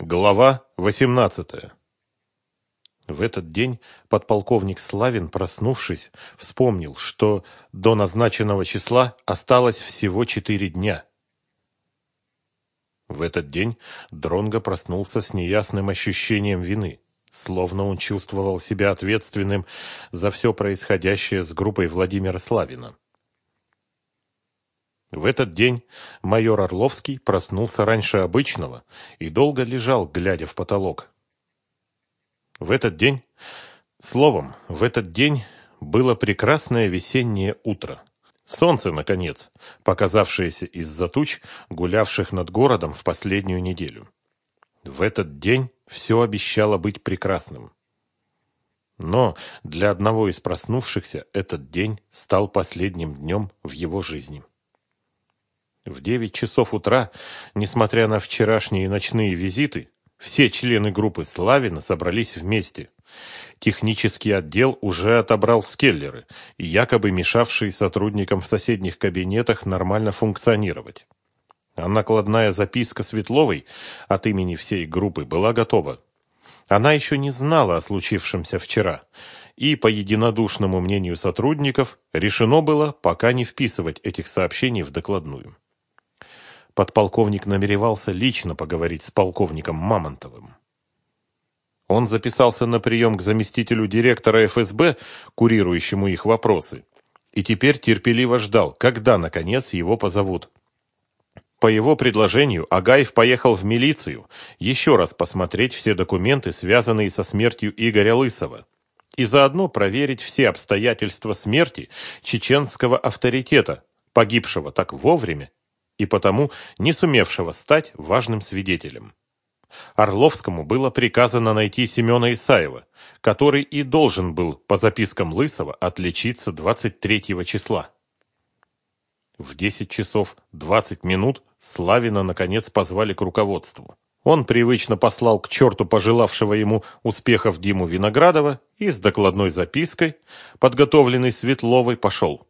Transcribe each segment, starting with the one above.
Глава 18. В этот день подполковник Славин, проснувшись, вспомнил, что до назначенного числа осталось всего четыре дня. В этот день Дронго проснулся с неясным ощущением вины, словно он чувствовал себя ответственным за все происходящее с группой Владимира Славина. В этот день майор Орловский проснулся раньше обычного и долго лежал, глядя в потолок. В этот день, словом, в этот день было прекрасное весеннее утро. Солнце, наконец, показавшееся из-за туч, гулявших над городом в последнюю неделю. В этот день все обещало быть прекрасным. Но для одного из проснувшихся этот день стал последним днем в его жизни. В девять часов утра, несмотря на вчерашние ночные визиты, все члены группы Славина собрались вместе. Технический отдел уже отобрал скеллеры, якобы мешавшие сотрудникам в соседних кабинетах нормально функционировать. А накладная записка Светловой от имени всей группы была готова. Она еще не знала о случившемся вчера, и, по единодушному мнению сотрудников, решено было пока не вписывать этих сообщений в докладную подполковник намеревался лично поговорить с полковником Мамонтовым. Он записался на прием к заместителю директора ФСБ, курирующему их вопросы, и теперь терпеливо ждал, когда, наконец, его позовут. По его предложению Агаев поехал в милицию еще раз посмотреть все документы, связанные со смертью Игоря Лысова, и заодно проверить все обстоятельства смерти чеченского авторитета, погибшего так вовремя и потому не сумевшего стать важным свидетелем. Орловскому было приказано найти Семена Исаева, который и должен был, по запискам Лысого, отличиться 23 числа. В 10 часов 20 минут Славина наконец позвали к руководству. Он привычно послал к черту пожелавшего ему успехов Диму Виноградова и с докладной запиской, подготовленной Светловой, пошел.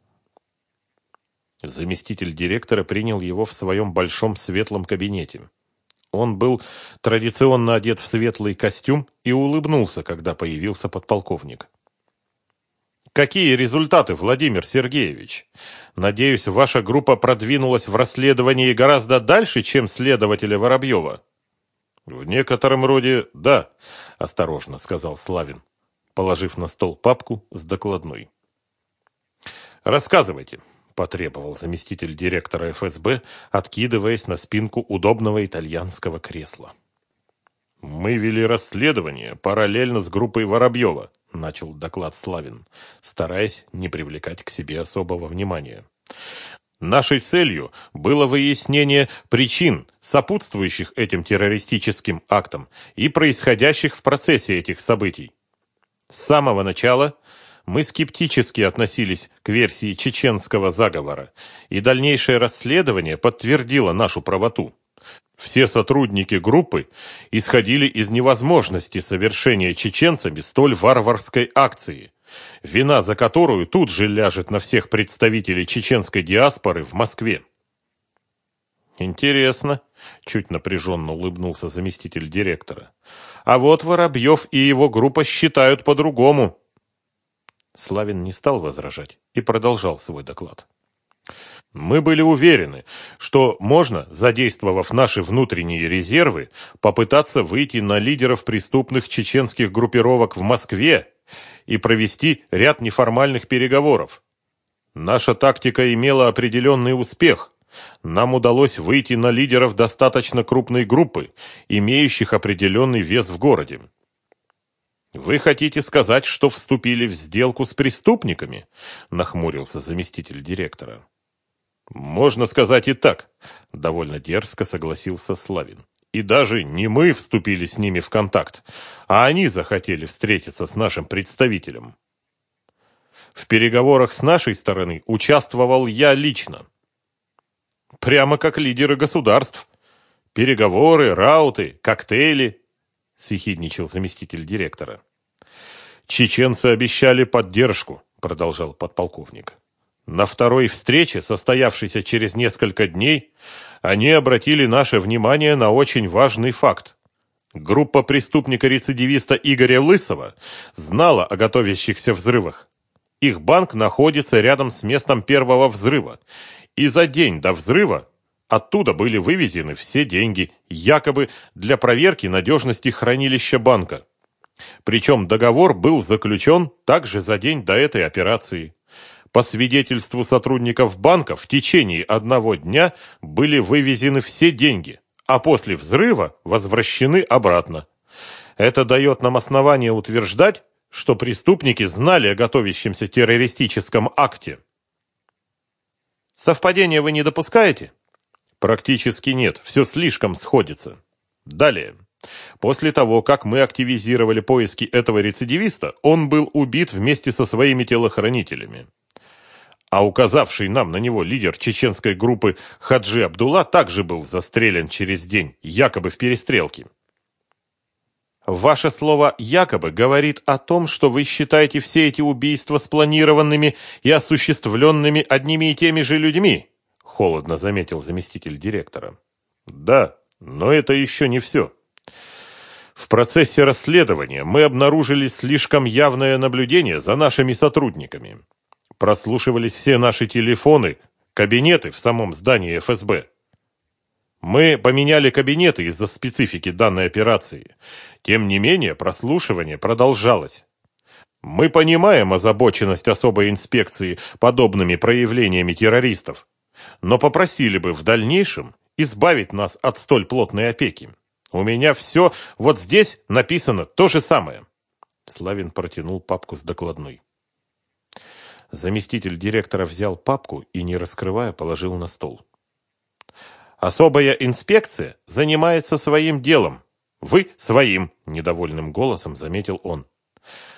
Заместитель директора принял его в своем большом светлом кабинете. Он был традиционно одет в светлый костюм и улыбнулся, когда появился подполковник. Какие результаты, Владимир Сергеевич? Надеюсь, ваша группа продвинулась в расследовании гораздо дальше, чем следователя Воробьева. В некотором роде, да, осторожно сказал Славин, положив на стол папку с докладной. Рассказывайте, потребовал заместитель директора ФСБ, откидываясь на спинку удобного итальянского кресла. «Мы вели расследование параллельно с группой Воробьева», – начал доклад Славин, стараясь не привлекать к себе особого внимания. Нашей целью было выяснение причин, сопутствующих этим террористическим актам и происходящих в процессе этих событий. С самого начала мы скептически относились к версии чеченского заговора, и дальнейшее расследование подтвердило нашу правоту. Все сотрудники группы исходили из невозможности совершения чеченцами столь варварской акции, вина за которую тут же ляжет на всех представителей чеченской диаспоры в Москве. «Интересно», – чуть напряженно улыбнулся заместитель директора. «А вот Воробьев и его группа считают по-другому». Славин не стал возражать и продолжал свой доклад. Мы были уверены, что можно, задействовав наши внутренние резервы, попытаться выйти на лидеров преступных чеченских группировок в Москве и провести ряд неформальных переговоров. Наша тактика имела определенный успех. Нам удалось выйти на лидеров достаточно крупной группы, имеющих определенный вес в городе. «Вы хотите сказать, что вступили в сделку с преступниками?» – нахмурился заместитель директора. «Можно сказать и так», – довольно дерзко согласился Славин. «И даже не мы вступили с ними в контакт, а они захотели встретиться с нашим представителем. В переговорах с нашей стороны участвовал я лично. Прямо как лидеры государств. Переговоры, рауты, коктейли, – съехидничал заместитель директора. «Чеченцы обещали поддержку», – продолжал подполковник. «На второй встрече, состоявшейся через несколько дней, они обратили наше внимание на очень важный факт. Группа преступника-рецидивиста Игоря Лысова знала о готовящихся взрывах. Их банк находится рядом с местом первого взрыва. И за день до взрыва оттуда были вывезены все деньги, якобы для проверки надежности хранилища банка. Причем договор был заключен также за день до этой операции. По свидетельству сотрудников банка, в течение одного дня были вывезены все деньги, а после взрыва возвращены обратно. Это дает нам основание утверждать, что преступники знали о готовящемся террористическом акте. Совпадения вы не допускаете? Практически нет, все слишком сходится. Далее. После того, как мы активизировали поиски этого рецидивиста, он был убит вместе со своими телохранителями а указавший нам на него лидер чеченской группы Хаджи Абдулла также был застрелен через день, якобы в перестрелке. Ваше слово «якобы» говорит о том, что вы считаете все эти убийства спланированными и осуществленными одними и теми же людьми, холодно заметил заместитель директора. Да, но это еще не все. В процессе расследования мы обнаружили слишком явное наблюдение за нашими сотрудниками. Прослушивались все наши телефоны, кабинеты в самом здании ФСБ. Мы поменяли кабинеты из-за специфики данной операции. Тем не менее, прослушивание продолжалось. Мы понимаем озабоченность особой инспекции подобными проявлениями террористов, но попросили бы в дальнейшем избавить нас от столь плотной опеки. У меня все вот здесь написано то же самое. Славин протянул папку с докладной. Заместитель директора взял папку и, не раскрывая, положил на стол. «Особая инспекция занимается своим делом. Вы своим», – недовольным голосом заметил он.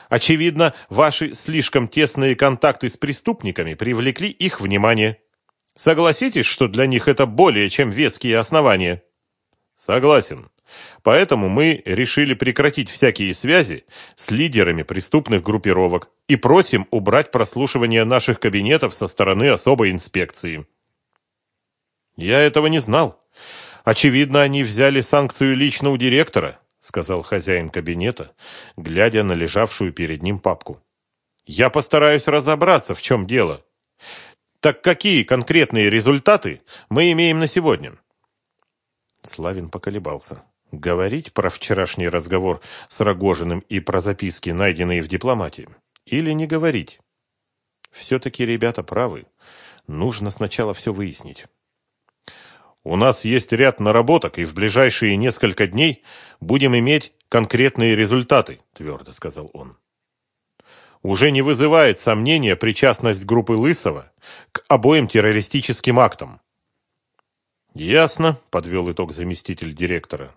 «Очевидно, ваши слишком тесные контакты с преступниками привлекли их внимание. Согласитесь, что для них это более чем веские основания?» «Согласен», Поэтому мы решили прекратить всякие связи с лидерами преступных группировок и просим убрать прослушивание наших кабинетов со стороны особой инспекции. Я этого не знал. Очевидно, они взяли санкцию лично у директора, сказал хозяин кабинета, глядя на лежавшую перед ним папку. Я постараюсь разобраться, в чем дело. Так какие конкретные результаты мы имеем на сегодня? Славин поколебался. Говорить про вчерашний разговор с Рогожиным и про записки, найденные в дипломате, или не говорить? Все-таки ребята правы. Нужно сначала все выяснить. У нас есть ряд наработок, и в ближайшие несколько дней будем иметь конкретные результаты, твердо сказал он. Уже не вызывает сомнения причастность группы Лысова к обоим террористическим актам. Ясно, подвел итог заместитель директора.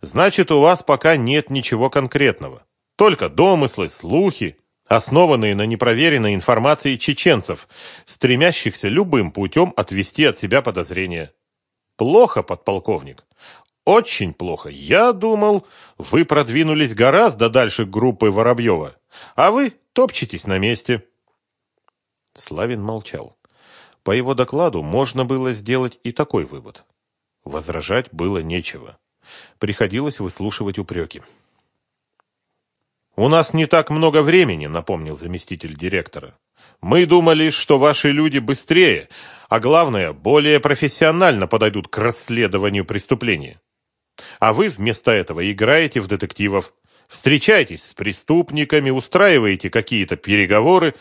Значит, у вас пока нет ничего конкретного. Только домыслы, слухи, основанные на непроверенной информации чеченцев, стремящихся любым путем отвести от себя подозрения. Плохо, подполковник. Очень плохо. Я думал, вы продвинулись гораздо дальше группы Воробьева, а вы топчетесь на месте. Славин молчал. По его докладу можно было сделать и такой вывод. Возражать было нечего. Приходилось выслушивать упреки. «У нас не так много времени», — напомнил заместитель директора. «Мы думали, что ваши люди быстрее, а главное, более профессионально подойдут к расследованию преступления. А вы вместо этого играете в детективов, встречаетесь с преступниками, устраиваете какие-то переговоры.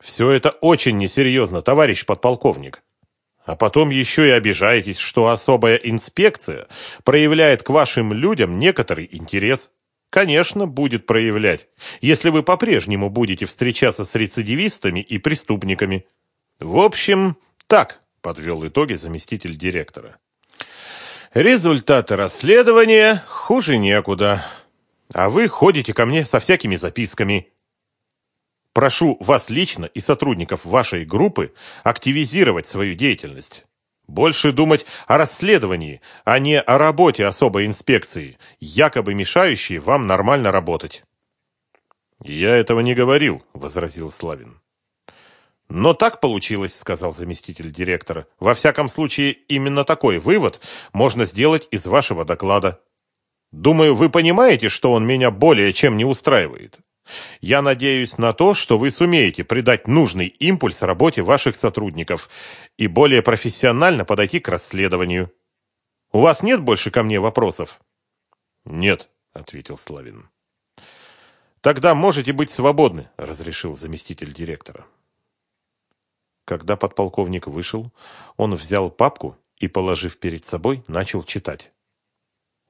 Все это очень несерьезно, товарищ подполковник. А потом еще и обижаетесь, что особая инспекция проявляет к вашим людям некоторый интерес. Конечно, будет проявлять, если вы по-прежнему будете встречаться с рецидивистами и преступниками. В общем, так, подвел итоги заместитель директора. Результаты расследования хуже некуда. А вы ходите ко мне со всякими записками. Прошу вас лично и сотрудников вашей группы активизировать свою деятельность. Больше думать о расследовании, а не о работе особой инспекции, якобы мешающей вам нормально работать. «Я этого не говорил», — возразил Славин. «Но так получилось», — сказал заместитель директора. «Во всяком случае, именно такой вывод можно сделать из вашего доклада». Думаю, вы понимаете, что он меня более чем не устраивает. Я надеюсь на то, что вы сумеете придать нужный импульс работе ваших сотрудников и более профессионально подойти к расследованию. У вас нет больше ко мне вопросов? Нет, ответил Славин. Тогда можете быть свободны, разрешил заместитель директора. Когда подполковник вышел, он взял папку и, положив перед собой, начал читать.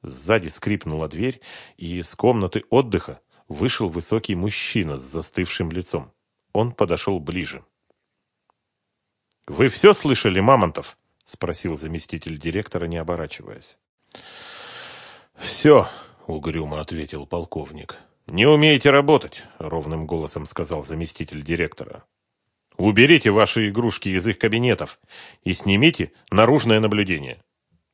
Сзади скрипнула дверь, и из комнаты отдыха вышел высокий мужчина с застывшим лицом. Он подошел ближе. «Вы все слышали, Мамонтов?» — спросил заместитель директора, не оборачиваясь. «Все», — угрюмо ответил полковник. «Не умеете работать», — ровным голосом сказал заместитель директора. «Уберите ваши игрушки из их кабинетов и снимите наружное наблюдение.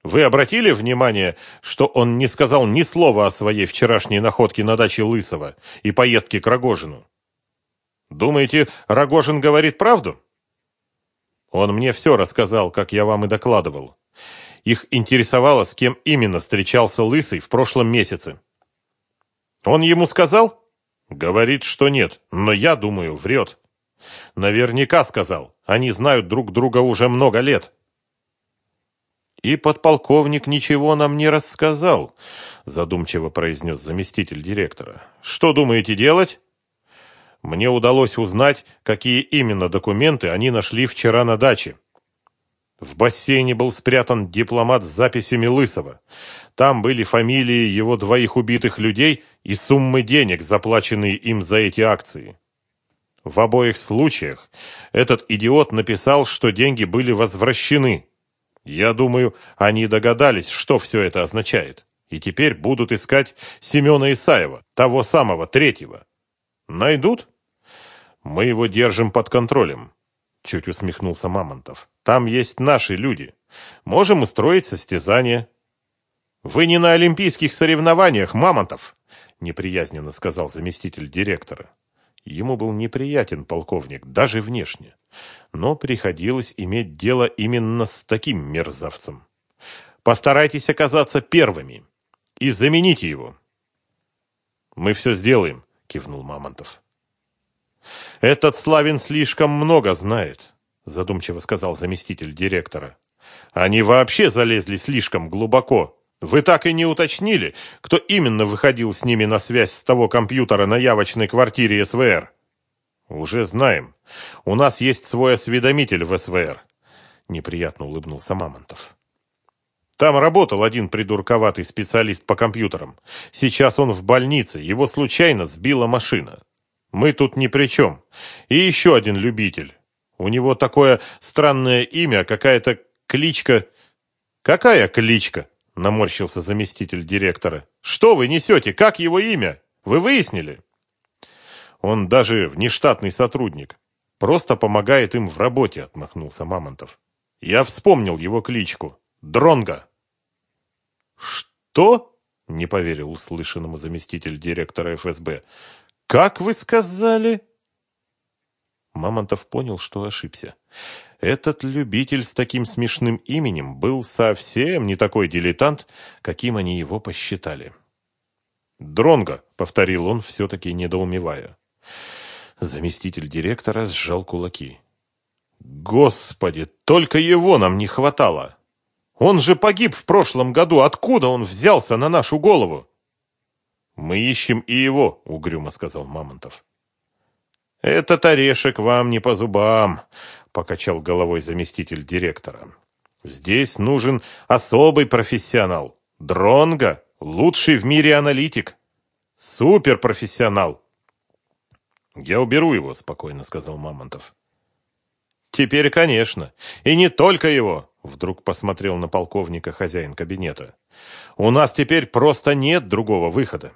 Вы обратили внимание, что он не сказал ни слова о своей вчерашней находке на даче Лысого и поездке к Рогожину? Думаете, Рогожин говорит правду? Он мне все рассказал, как я вам и докладывал. Их интересовало, с кем именно встречался Лысый в прошлом месяце. Он ему сказал? Говорит, что нет, но я думаю, врет. Наверняка сказал. Они знают друг друга уже много лет. «И подполковник ничего нам не рассказал», — задумчиво произнес заместитель директора. «Что думаете делать?» Мне удалось узнать, какие именно документы они нашли вчера на даче. В бассейне был спрятан дипломат с записями Лысого. Там были фамилии его двоих убитых людей и суммы денег, заплаченные им за эти акции. В обоих случаях этот идиот написал, что деньги были возвращены. Я думаю, они догадались, что все это означает, и теперь будут искать Семена Исаева, того самого третьего. Найдут? Мы его держим под контролем. Чуть усмехнулся Мамонтов. Там есть наши люди. Можем устроить состязание. Вы не на олимпийских соревнованиях, Мамонтов, неприязненно сказал заместитель директора. Ему был неприятен полковник, даже внешне. Но приходилось иметь дело именно с таким мерзавцем. Постарайтесь оказаться первыми и замените его. Мы все сделаем, кивнул Мамонтов. Этот Славин слишком много знает, задумчиво сказал заместитель директора. Они вообще залезли слишком глубоко. Вы так и не уточнили, кто именно выходил с ними на связь с того компьютера на явочной квартире СВР? Уже знаем. У нас есть свой осведомитель в СВР. Неприятно улыбнулся Мамонтов. Там работал один придурковатый специалист по компьютерам. Сейчас он в больнице, его случайно сбила машина. Мы тут ни при чем. И еще один любитель. У него такое странное имя, какая-то кличка... Какая кличка? Наморщился заместитель директора. Что вы несете? Как его имя? Вы выяснили? Он даже внештатный сотрудник. Просто помогает им в работе, отмахнулся Мамонтов. Я вспомнил его кличку. Дронга. Что? Не поверил услышанному заместитель директора ФСБ. Как вы сказали? Мамонтов понял, что ошибся. Этот любитель с таким смешным именем был совсем не такой дилетант, каким они его посчитали. «Дронго», — повторил он, все-таки недоумевая. Заместитель директора сжал кулаки. Господи, только его нам не хватало. Он же погиб в прошлом году. Откуда он взялся на нашу голову? Мы ищем и его, угрюмо сказал Мамонтов. Этот орешек вам не по зубам, покачал головой заместитель директора. Здесь нужен особый профессионал. Дронга лучший в мире аналитик. Суперпрофессионал. «Я уберу его», — спокойно сказал Мамонтов. «Теперь, конечно. И не только его», — вдруг посмотрел на полковника хозяин кабинета. «У нас теперь просто нет другого выхода.